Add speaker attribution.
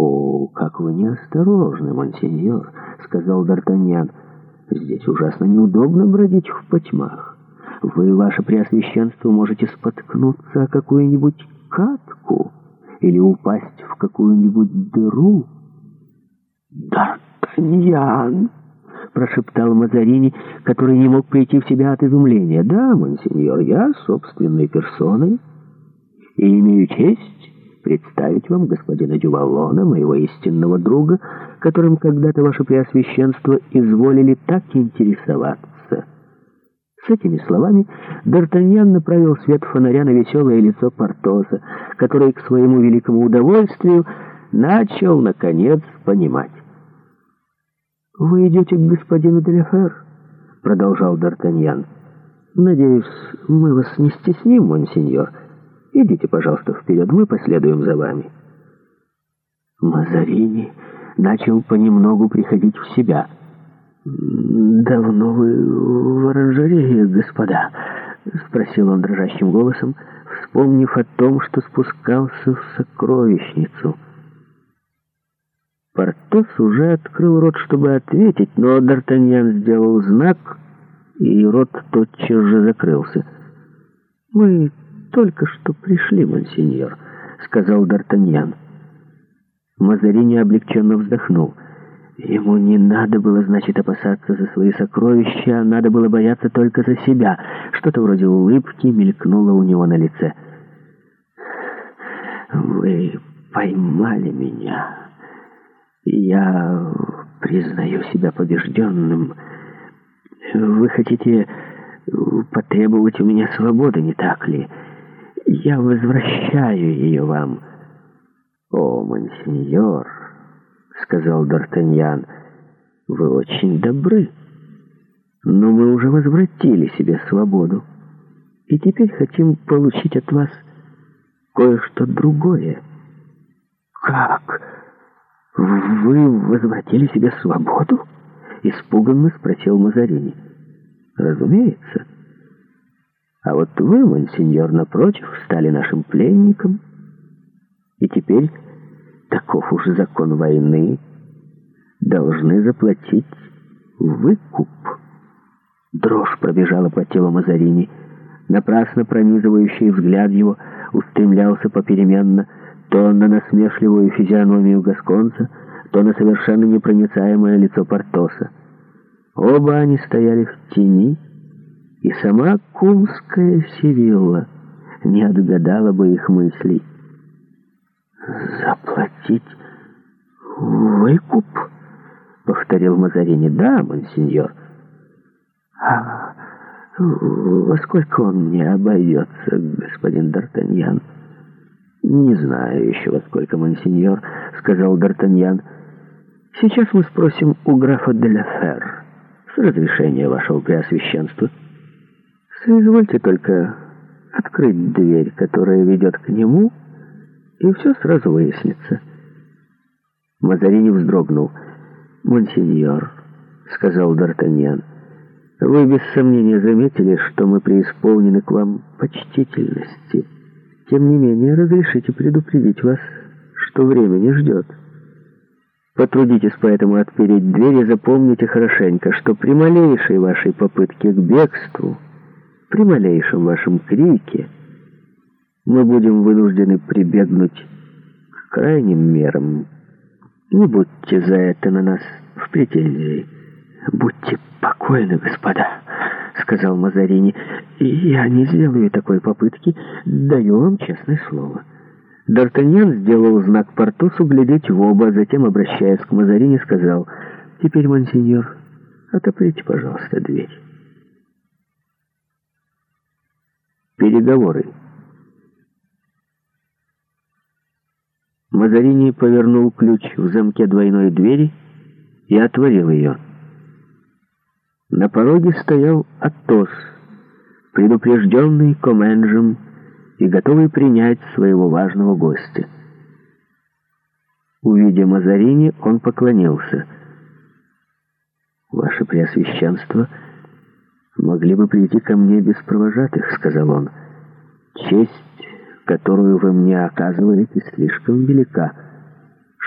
Speaker 1: «О, как вы неосторожны, монсеньор!» — сказал Д'Артаньян. «Здесь ужасно неудобно бродить в потьмах. Вы, ваше преосвященство, можете споткнуться о какую-нибудь катку или упасть в какую-нибудь дыру». «Д'Артаньян!» — прошептал Мазарини, который не мог прийти в себя от изумления. «Да, монсеньор, я собственной персоной и имею честь...» представить вам господина Дювалона, моего истинного друга, которым когда-то ваше преосвященство изволили так интересоваться». С этими словами Д'Артаньян направил свет фонаря на веселое лицо Портоса, который к своему великому удовольствию начал, наконец, понимать. «Вы идете к господину Деляфер?» — продолжал Д'Артаньян. «Надеюсь, мы вас не стесним, монсеньор». Идите, пожалуйста, вперед, мы последуем за вами». Мазарини начал понемногу приходить в себя. «Давно вы в оранжерее, господа?» — спросил он дрожащим голосом, вспомнив о том, что спускался в сокровищницу. Портос уже открыл рот, чтобы ответить, но Д'Артаньян сделал знак, и рот тотчас же закрылся. «Мы только что пришли, мансиньор», — сказал Д'Артаньян. Мазарини облегченно вздохнул. Ему не надо было, значит, опасаться за свои сокровища, а надо было бояться только за себя. Что-то вроде улыбки мелькнуло у него на лице. «Вы поймали меня. Я признаю себя побежденным. Вы хотите потребовать у меня свободы, не так ли?» Я возвращаю ее вам. — О, мансиньор, — сказал Д'Артаньян, — вы очень добры. Но мы уже возвратили себе свободу, и теперь хотим получить от вас кое-что другое. — Как? Вы возвратили себе свободу? — испуганно спросил Мазарини. — Разумеется. — а вот вы, монсеньор, напротив, стали нашим пленником. И теперь, таков уж закон войны, должны заплатить выкуп. Дрожь пробежала по телу Мазарини. Напрасно пронизывающий взгляд его устремлялся попеременно то на насмешливую физиономию Гасконца, то на совершенно непроницаемое лицо Портоса. Оба они стояли в тени, и сама кумская Сивилла не отгадала бы их мыслей. «Заплатить выкуп?» — повторил Мазарини. «Да, монсеньор». «А во сколько он мне обойдется, господин Д'Артаньян?» «Не знаю еще, во сколько, монсеньор», — сказал Д'Артаньян. «Сейчас мы спросим у графа де Деляфер с разрешения вашего преосвященства». Извольте только открыть дверь, которая ведет к нему, и все сразу выяснится. Мазарини вздрогнул. «Монсеньор», — сказал Д'Артаньян, — «вы без сомнения заметили, что мы преисполнены к вам почтительности. Тем не менее, разрешите предупредить вас, что время не ждет». Потрудитесь поэтому отпереть дверь и запомните хорошенько, что при малейшей вашей попытке к бегству при малейшем вашем крике мы будем вынуждены прибегнуть к крайним мерам. Не будьте за это на нас в претензии. Будьте покойны, господа, сказал Мазарини. Я не сделаю такой попытки, даю вам честное слово. Д'Артаньян сделал знак Портосу глядеть в оба, а затем, обращаясь к Мазарини, сказал, «Теперь, монсеньор, отоприте, пожалуйста, дверь». переговоры. Мазарини повернул ключ в замке двойной двери и отворил ее. На пороге стоял Атос, предупрежденный Коменджем и готовый принять своего важного гостя. Увидя Мазарини, он поклонился. «Ваше Преосвященство!» могли бы прийти ко мне без провожатых», — сказал он. «Честь, которую вы мне оказываете, слишком велика».